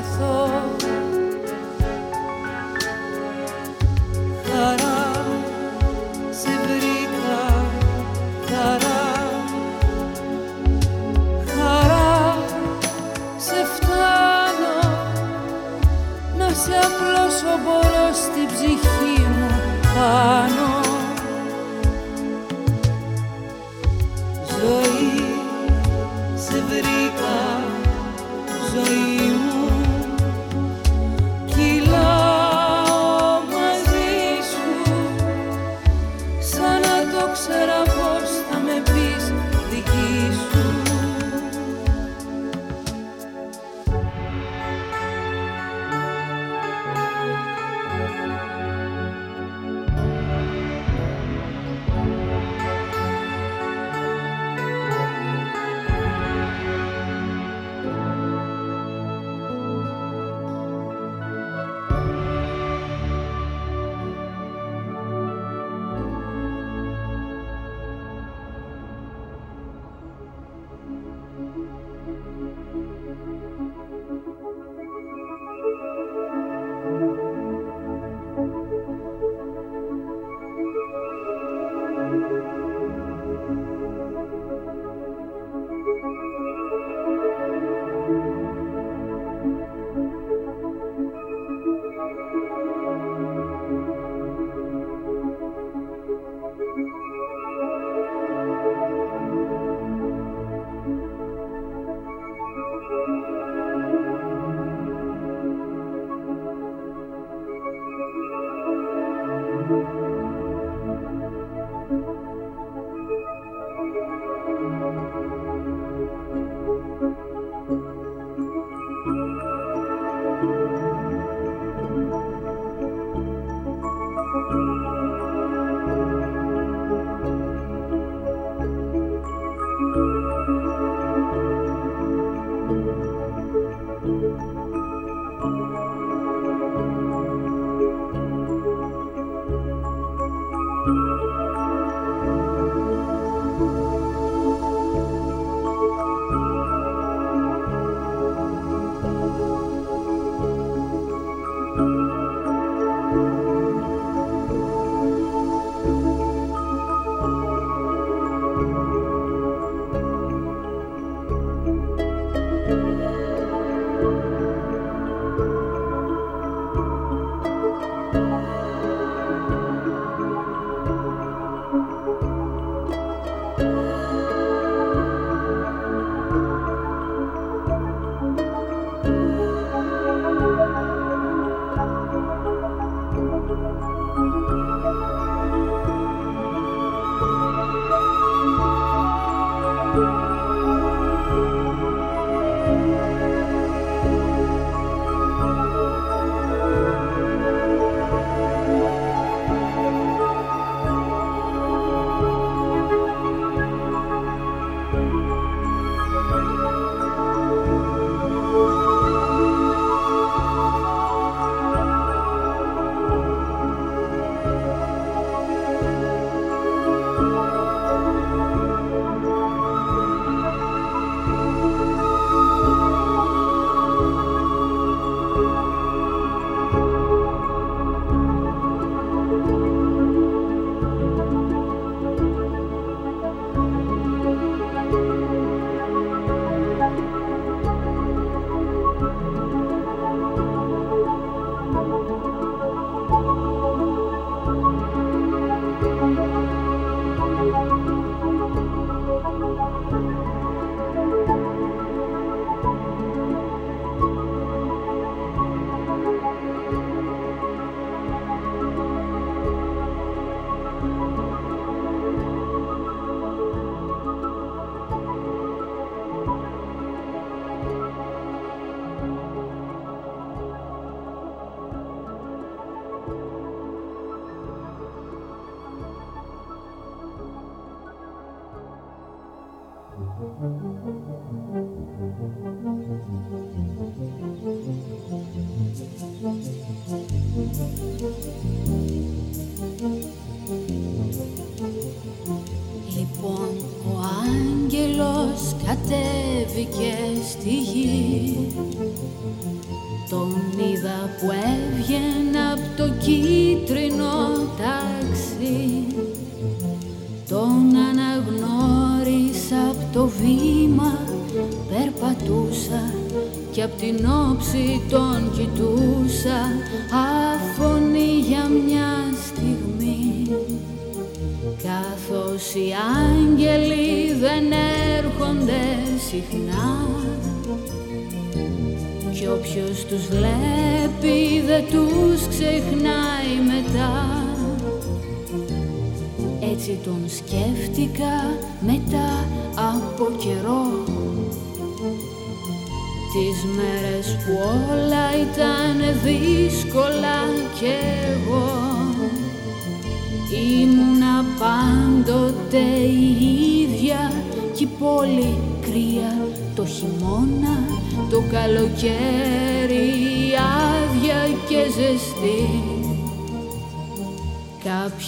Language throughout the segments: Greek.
Να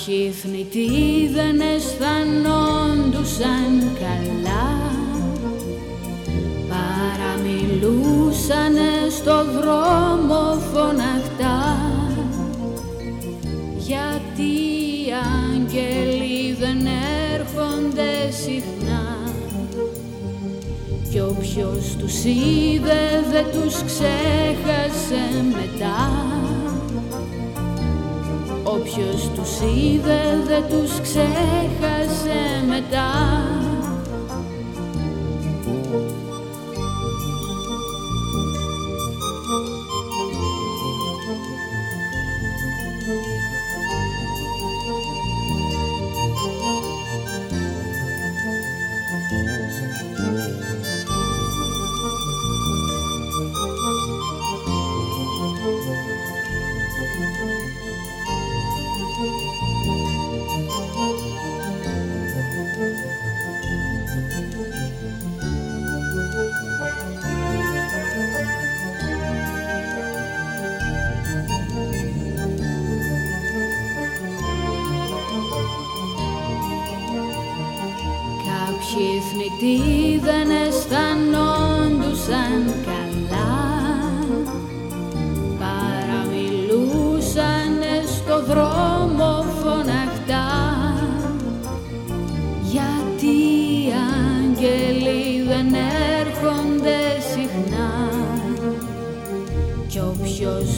Κάποιοι θνητοί δεν αισθανόντουσαν καλά. Παραμιλούσανε στο δρόμο φωναχτά. Γιατί οι άγγελοι δεν έρχονται συχνά. Κι όποιος τους είδε δεν τους ξέχασε τους είδε, δεν τους ξέχασε μετά.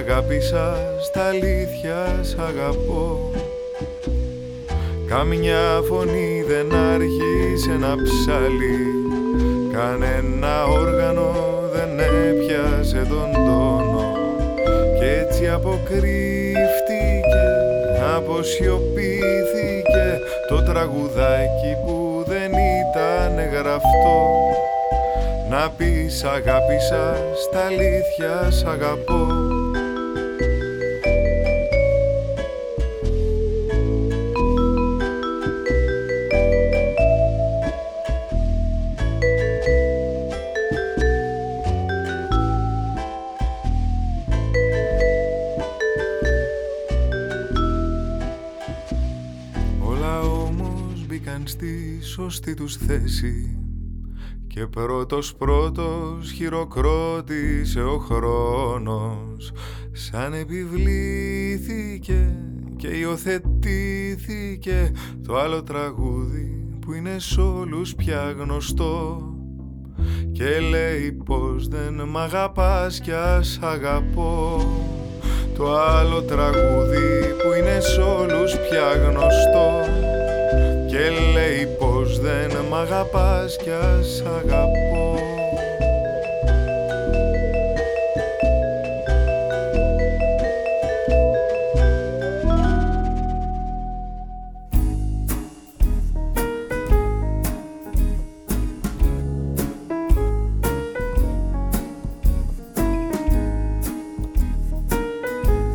Πεις αγάπησα στα αλήθεια σ' αγαπώ. Καμιά φωνή δεν άρχισε να ψάλει. Κανένα όργανο δεν έπιασε τον τόνο. Κι έτσι αποκρύφτηκε, αποσιωπήθηκε Το τραγουδάκι που δεν ήταν γραφτό. Να πεις αγάπησα στα αλήθεια σ' αγαπώ σωστή τους θέση. Και πρώτος πρώτος χειροκρότησε ο χρόνος. Σαν επιβλήθηκε και υιοθετήθηκε το άλλο τραγούδι που είναι σ' όλους πια γνωστό. Και λέει πως δεν μ' αγαπάς κι ας αγαπώ το άλλο τραγούδι που είναι σ' όλους πια γνωστό. Και λέει πως δεν μ' αγαπάς κι ας αγαπώ.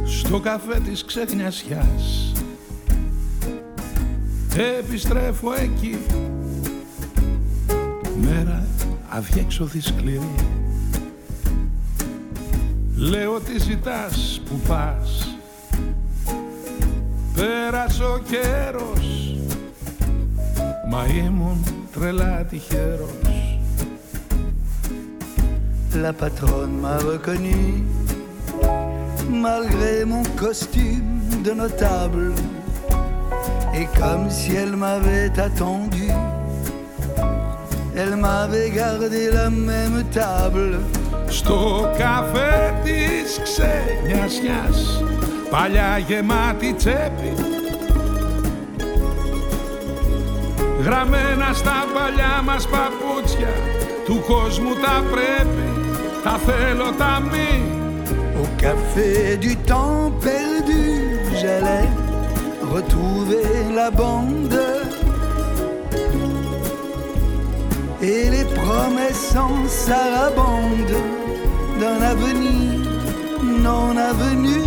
Στο καφέ της ξεχνιασιάς. Επιστρέφω εκεί Μέρα αδιέξοδη σκληρή Λέω τι ζητάς που πας Πέρασε ο καιρός Μα ήμουν τρελά τυχερός La patronne m'a reconnu Malgré mon costume de notable Et comme si elle m'avait attendu, elle m'avait gardé la même table. Στο καφέ της ξενιασιάς, παλιά γεμάτη τσέπη. Γραμμένα στα παλιά μας παπούτσια, του κόσμου τα πρέπει, τα θέλω τα μη. Au café du temps perdu, j'allais retrouver la bande et les promesses en sarabande d'un avenir non avenu.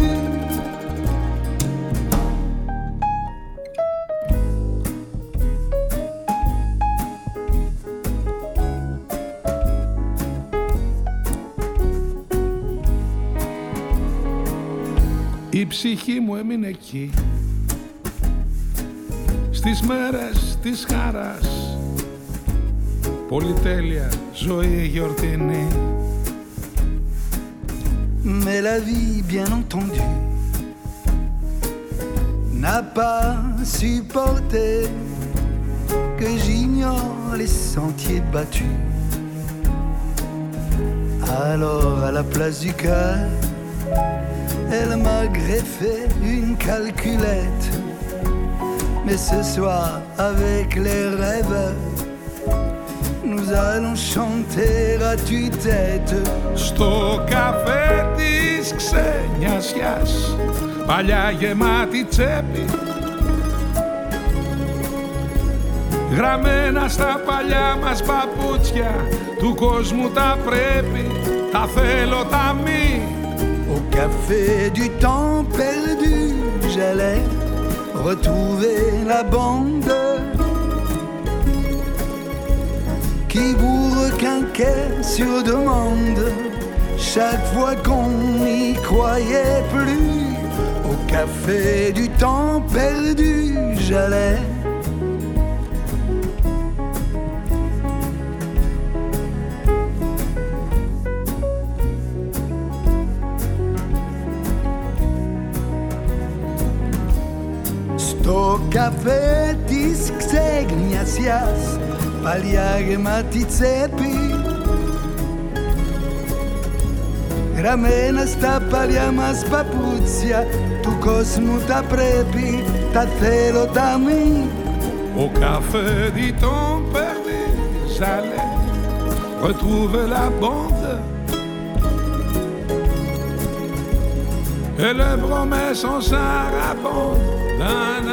Η ψυχή μου έμεινε εκεί στις μέρες της χαράς Πολυτέλεια, ζωή γιορτινή Mais la vie, bien entendu, n'a pas supporté que j'ignore les sentiers battus. Alors, à la place du cœur, elle m'a greffé une calculette mais ce soir, avec les rêves, nous allons chanter à tue-tête. Στο καφέ της ξενιασιάς, παλιά γεμάτη τσέπη Γραμμένα στα παλιά μας παπούτσια, του κόσμου τα πρέπει, τα θέλω τα μη. Au café du temps perdu, j'allais retrouver la bande qui vous requinquait sur demande. Chaque fois qu'on n'y croyait plus, au café du temps perdu, j'allais. Sto café disque Ignatias παλιά γεμάτη τσέπη. Γραμμένα στα παλιά μας παπούτσια Του κόσμου τα πρέπει, τα θέλω τα μη. Au café dit on perdait, j'allais retrouver la bande Et les promesses en sarabande d'un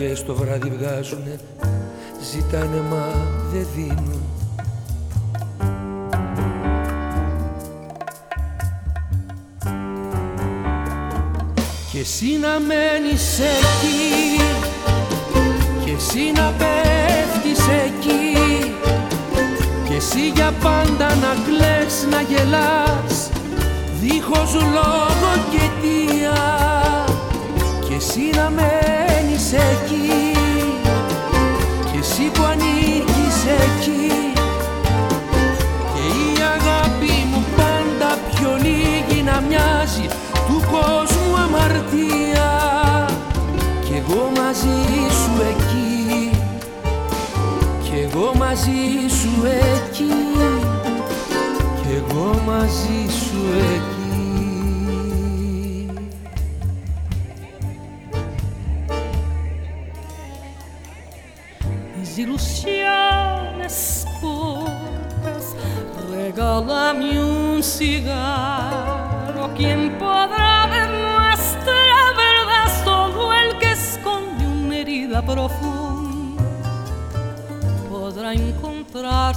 Κραυγές το βράδυ βγάζουνε Ζητάνε μα δεν δίνουν. Και εσύ να μένεις εκεί Και εσύ να πέφτεις εκεί εσύ για πάντα να κλαις, να γελάς Δίχως λόγο και αιτία. Και εσύ να μένεις εκεί Και εσύ που ανήκεις εκεί. Και η αγάπη μου πάντα πιο λίγη να μοιάζει Του κόσμου αμαρτία. Κι εγώ μαζί σου εκεί. Κι εγώ μαζί σου εκεί. Εγώ μαζί σου εκεί Regálame un cigarro ¿Quién podrá ver nuestra verdad? Solo el que esconde una herida profunda Podrá encontrar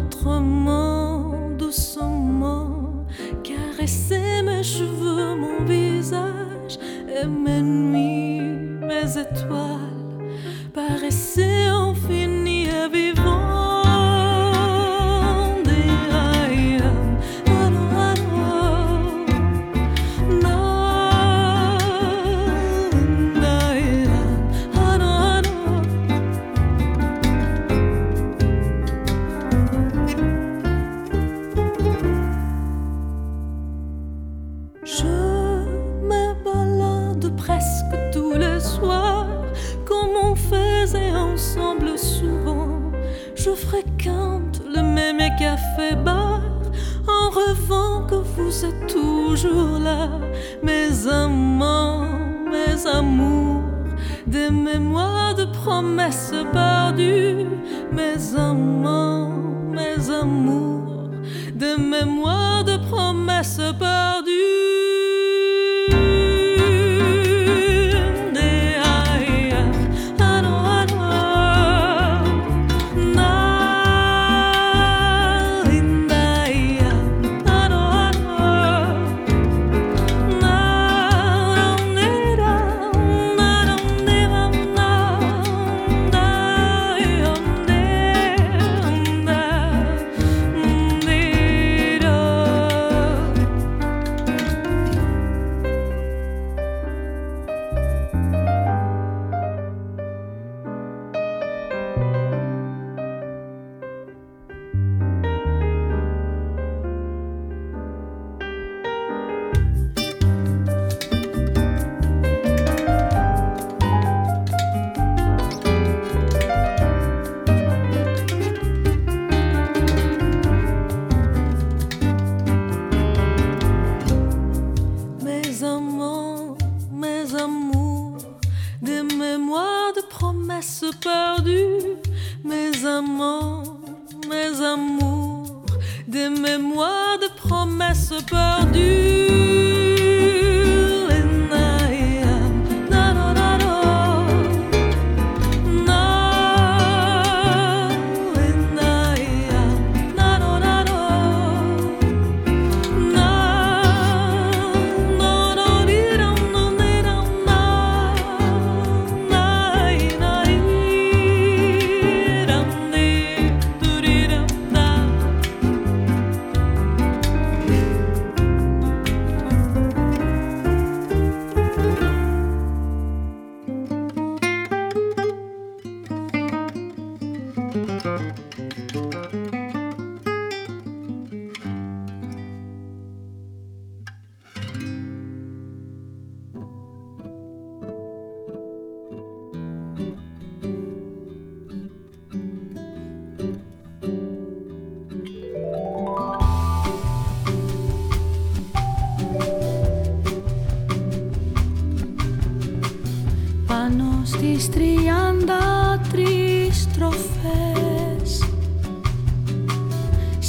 autrement, doucement, caresser mes cheveux, mon visage, et mes nuits, mes étoiles,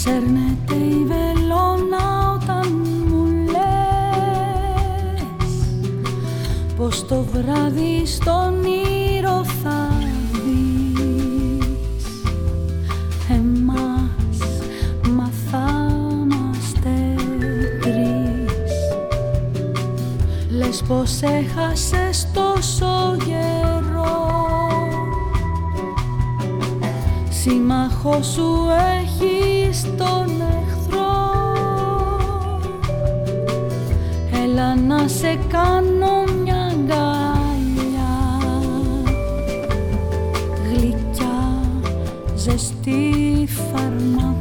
Σερνετε η βελόνα όταν μου λες Πως το βράδυ στον ήρωα θα δεις. Εμάς μαθάμαστε τρεις. Λες πως έχασες τόσο καιρό. Σύμμαχος σου έχει έχεις τον εχθρό. Έλα να σε κάνω μια αγκαλιά. Γλυκιά, ζεστή φαρμακοφόρια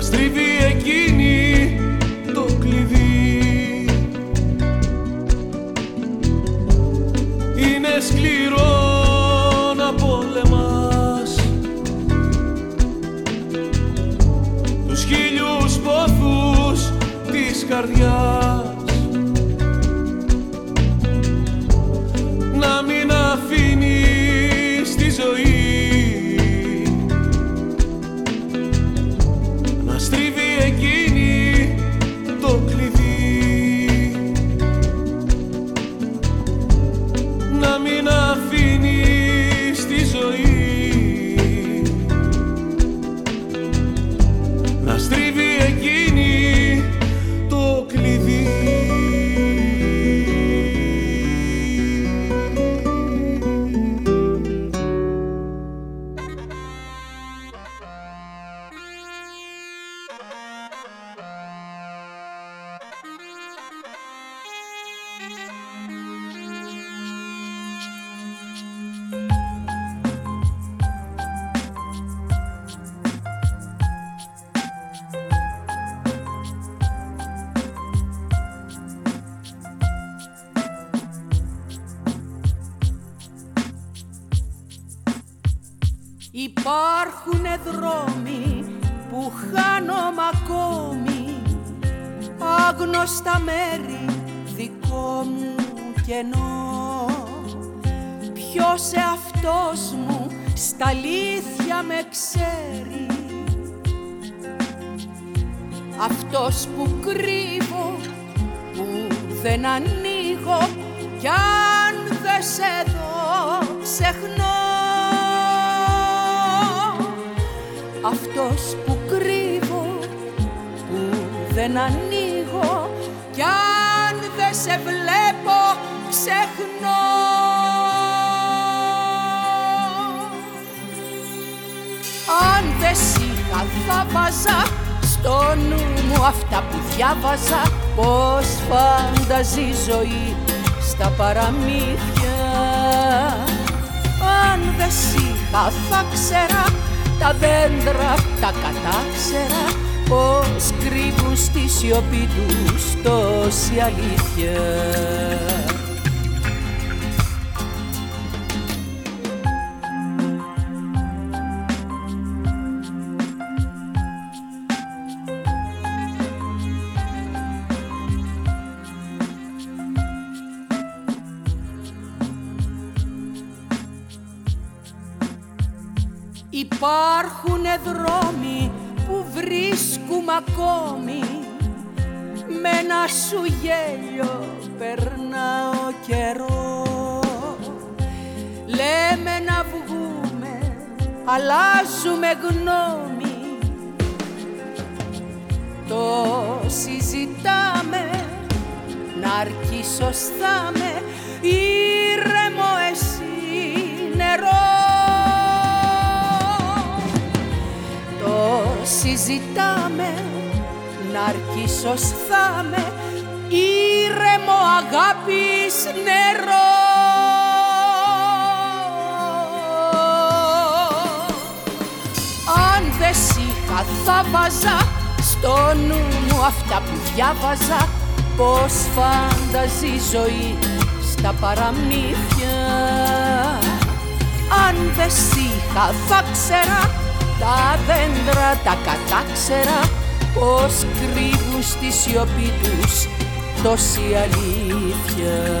στριβή αυτός που κρύβω που δεν ανοίγω κι αν δε σε δω ξεχνώ. Αυτός που κρύβω που δεν ανοίγω κι αν δε σε βλέπω ξεχνώ. Αν δεν σ' στο νου μου αυτά που διάβαζα πως φανταζεί ζωή στα παραμύθια. Αν δεν είχα θα ξέρα τα δέντρα τα κατάξερα πως κρύβουν στη σιωπή τους τόση αλήθεια Υπάρχουν δρόμοι που βρίσκουμε ακόμη. Με ένα σου γέλιο περνά ο καιρό. Λέμε να βγούμε, αλλάζουμε γνώμη. Το συζητάμε, να αρκεί σωστά με. Ήρεμο εσύ συζητάμε να αρκίσω με ήρεμο αγάπης νερό. Αν δεν είχα θα βάζα στο νου μου αυτά που διάβαζα. Πως φανταζεί ζωή στα παραμύθια. Αν δεν είχα θα ξέρα τα δέντρα τα κατάξερα πως κρύβουν στη σιωπή τους τόση αλήθεια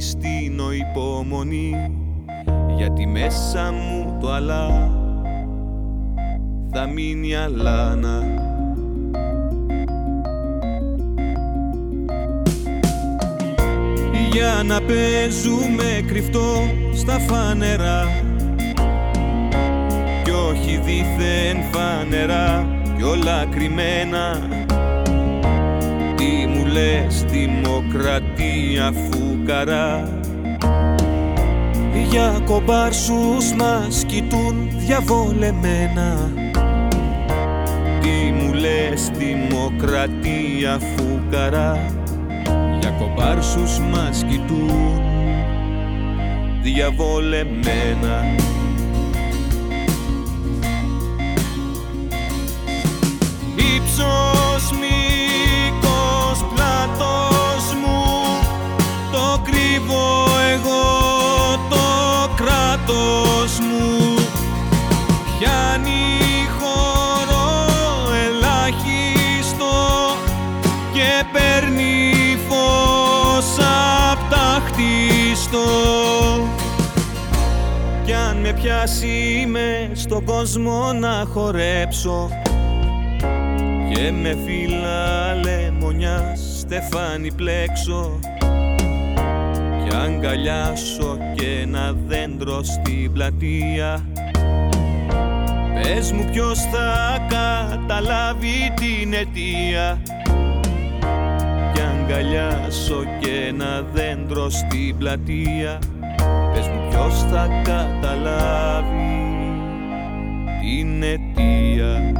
Μου συστήνω υπομονή γιατί μέσα μου το αλλά θα μείνει αλάνα. Για να παίζουμε κρυφτό στα φανερά Κι όχι δίθεν φανερά κι όλα κρυμμένα. Τι μου λες δημοκρατία φουκαρά για κομπάρσους μας κοιτούν διαβολεμένα. Λες δημοκρατία φουκαρά. Για κομπάρσους μας κοιτούν διαβολεμένα. Υψος μη κλειστό κι αν με πιάσει με στον κόσμο να χορέψω. Και με φύλλα λεμονιάς στεφάνι πλέξω. Κι αγκαλιάσω και ένα δέντρο στην πλατεία. Πες μου ποιος θα καταλάβει την αιτία. Κι αγκαλιάσω και ένα δέντρο στην πλατεία. Πες μου ποιος θα καταλάβει την αιτία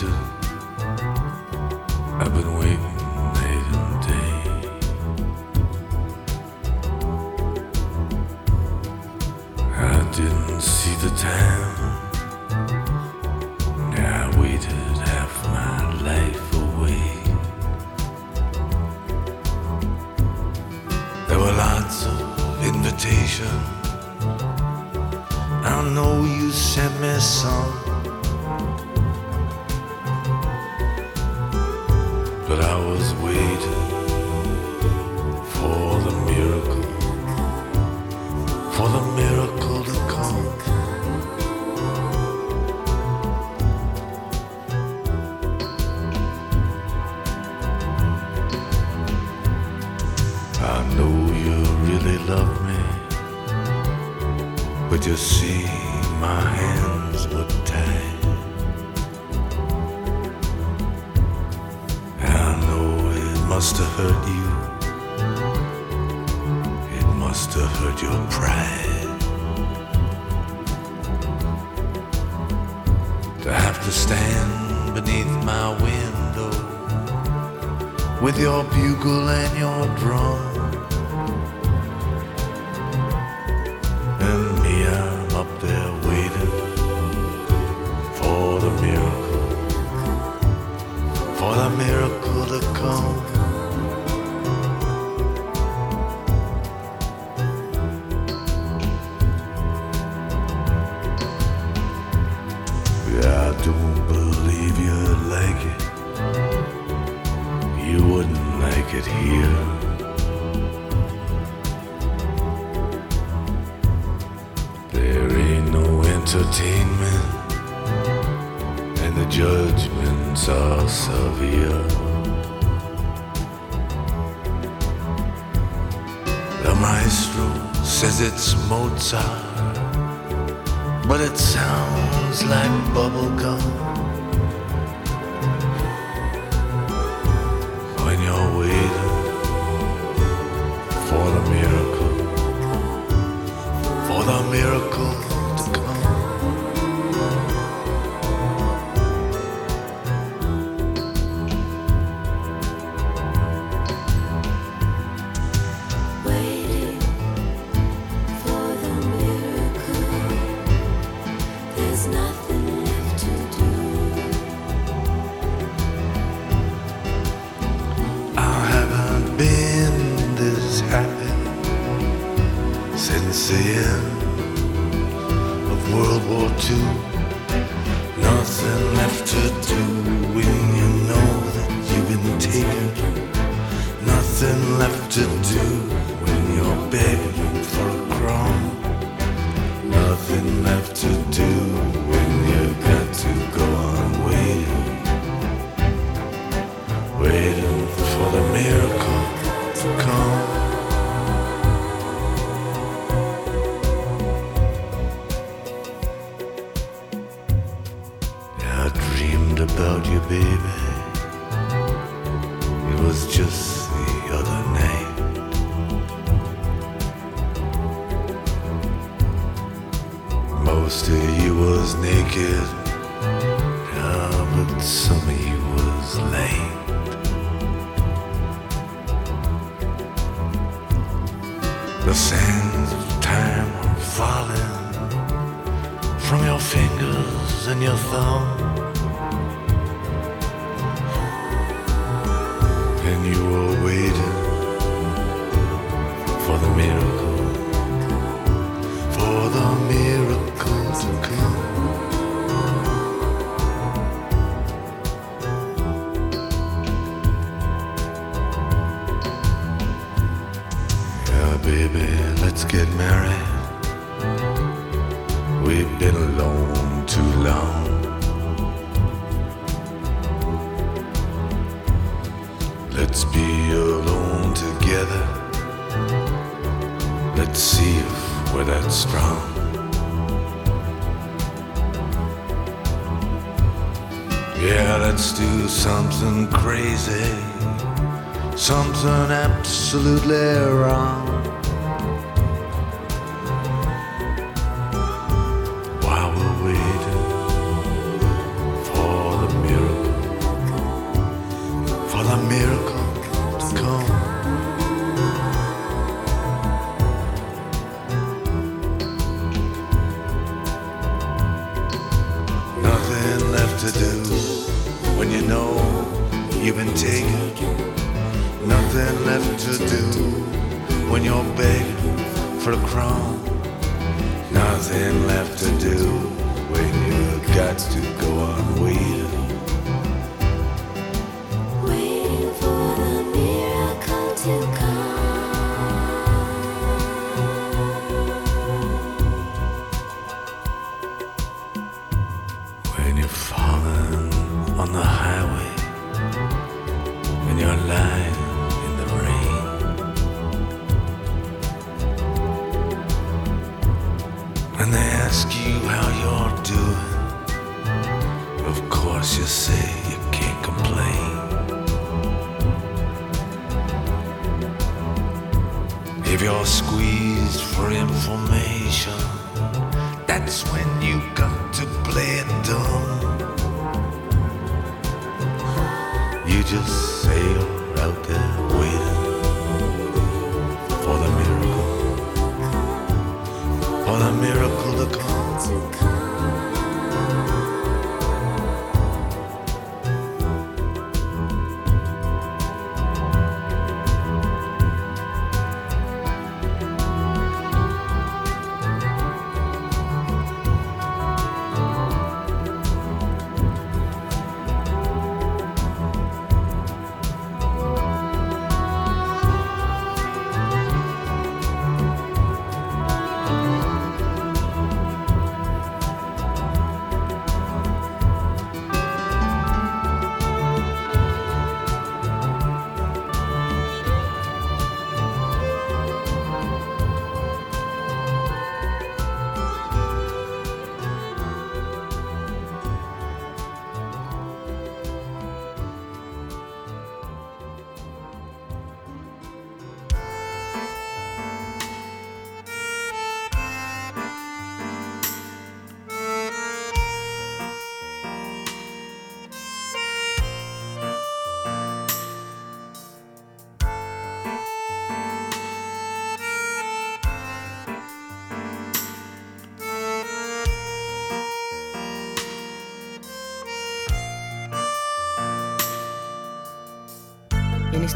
对。It's Mozart, but it sounds like bubblegum. absolutely.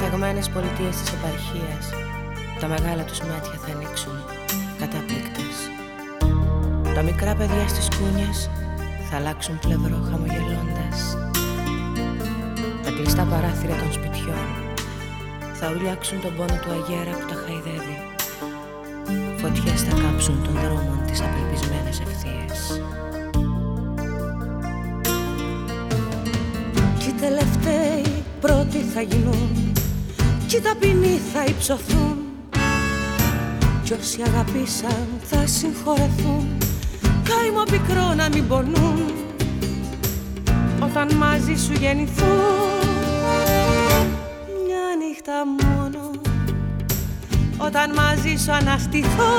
Νησταγμένες πολιτείες της επαρχίας τα μεγάλα τους μάτια θα ανοίξουν κατάπληκτες τα μικρά παιδιά στις κούνιες θα αλλάξουν πλευρό χαμογελώντας. Τα κλειστά παράθυρα των σπιτιών θα ουλιάξουν τον πόνο του αγέρα που τα χαϊδεύει. Φωτιές θα κάψουν των δρόμων τις απελπισμένες ευθείες Κι οι τελευταίοι πρώτοι θα γίνουν Κι οι ταπεινοί θα υψωθούν. Κι όσοι αγαπήσαν θα συγχωρεθούν. Κάιμο πικρό να μην πονούν. Όταν μαζί σου γεννηθούν. Μια νύχτα μόνο. Όταν μαζί σου αναστηθώ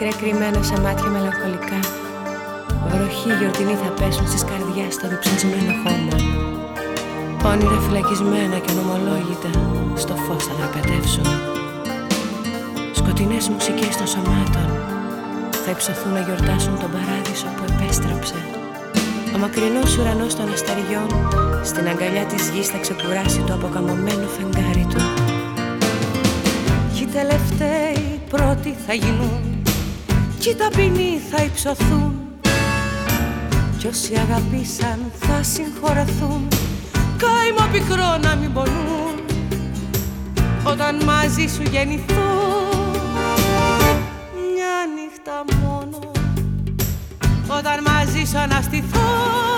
Δάκρυα κρυμμένα σε μάτια μελαγχολικά. Βροχή γιορτινή θα πέσουν στις καρδιάς στο διψασμένο χώμα. Όνειρα φυλακισμένα και νομολόγητα στο φως θα δραπετεύσουν. Σκοτεινές μουσικές των σωμάτων θα υψωθούν να γιορτάσουν τον παράδεισο που επέστρεψε. Ο μακρινός ουρανός των αστεριών στην αγκαλιά της γης θα ξεκουράσει το αποκαμωμένο φεγγάρι του. Κι οι τελευταίοι πρώτοι θα γίνουν κι οι ταπεινοί θα υψωθούν. Κι όσοι αγαπήσαν θα συγχωρεθούν. Κάιμο πικρό να μην πονούν όταν μαζί σου γεννηθούν. Μια νύχτα μόνο όταν μαζί σου αναστηθούν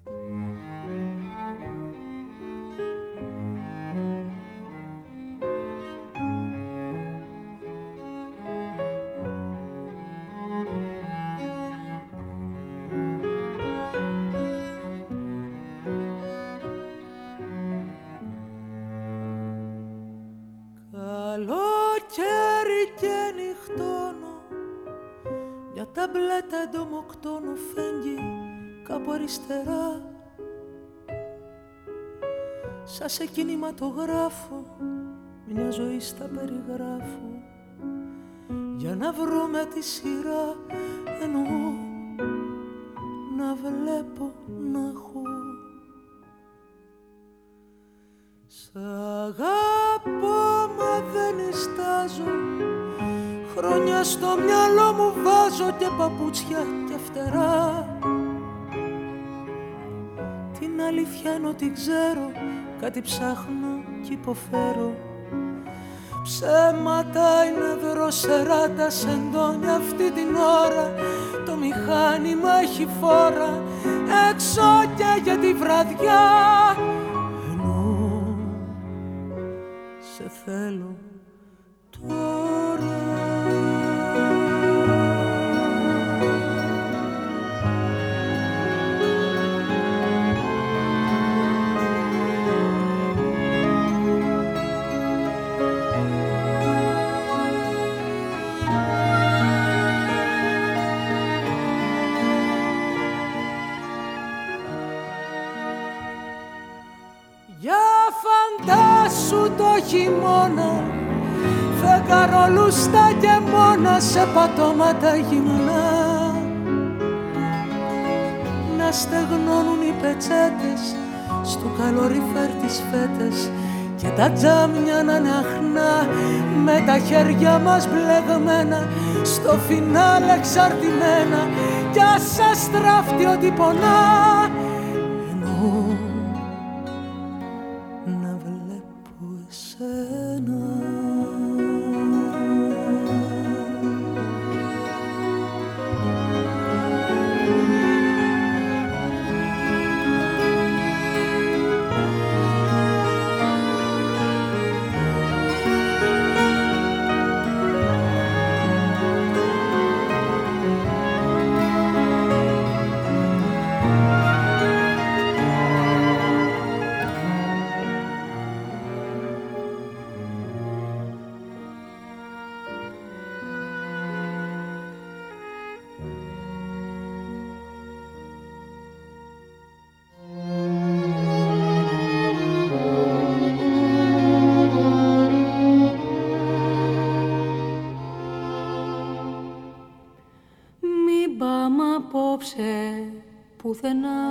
Σε κινηματογράφο μια ζωή στα περιγράφω. Για να βρούμε τη σειρά εννοώ να βλέπω να έχω. Σ' αγαπώ μα δεν ειστάζω Χρόνια στο μυαλό μου βάζω και παπούτσια και φτερά. Αλήθεια είναι ότι ξέρω Κάτι ψάχνω κι υποφέρω. Ψέματα είναι δροσερά τα σεντόνια αυτή την ώρα. Το μηχάνημα έχει φόρα. Έξω και για τη βραδιά σε πατώματα γυμνά. Να στεγνώνουν οι πετσέτες στο καλοριφέρ τις φέτες και τα τζάμια να είναι αχνά. Με τα χέρια μας μπλεγμένα στο φινάλε εξαρτημένα. Κι ας σας τράφτει ότι πονά πουθενά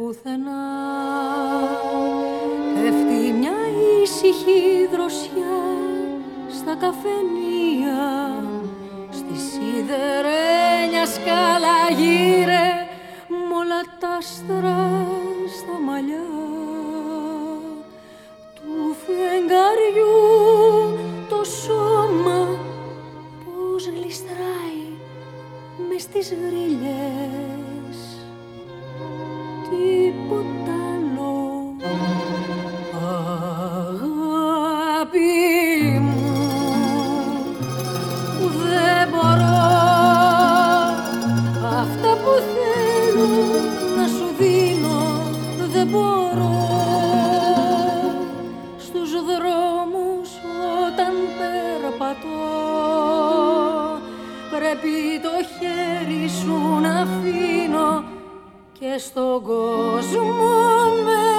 πουθενά. Πέφτει μια ήσυχη δροσιά στα καφενεία στη σιδερένιας σκάλα γύρε τα άστρα στα μαλλιά του φεγγαριού. Το σώμα πως γλιστράει μες τις γρίλες 雨不大。και στον κόσμο. με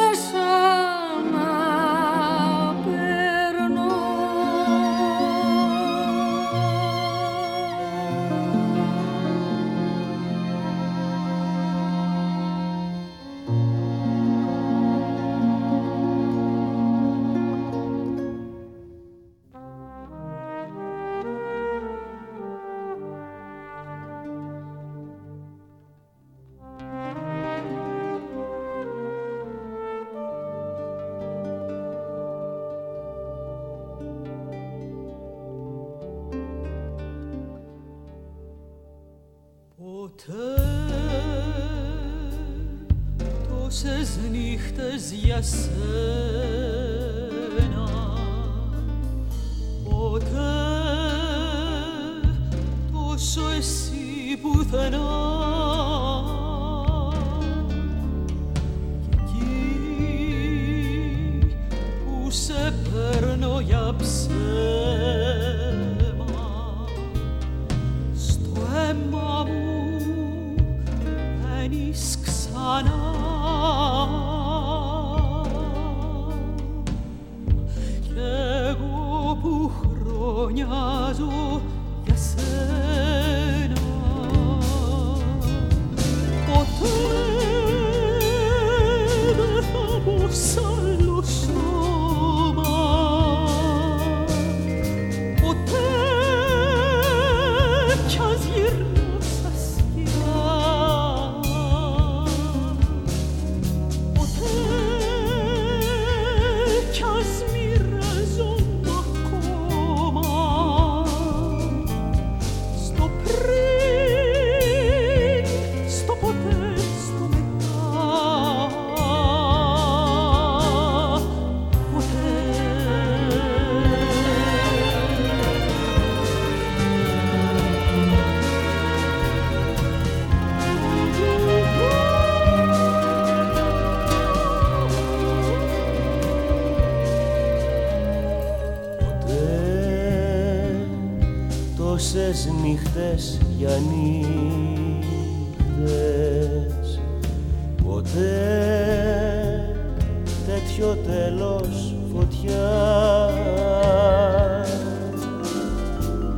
ο τέλος φωτιά.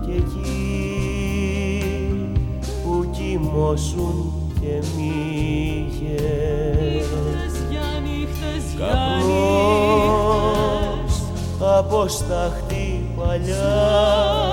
Και εκεί που κοιμώσουν και μύγες καπνός από στάχτη παλιά.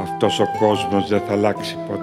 Αυτός ο κόσμος δεν θα αλλάξει ποτέ.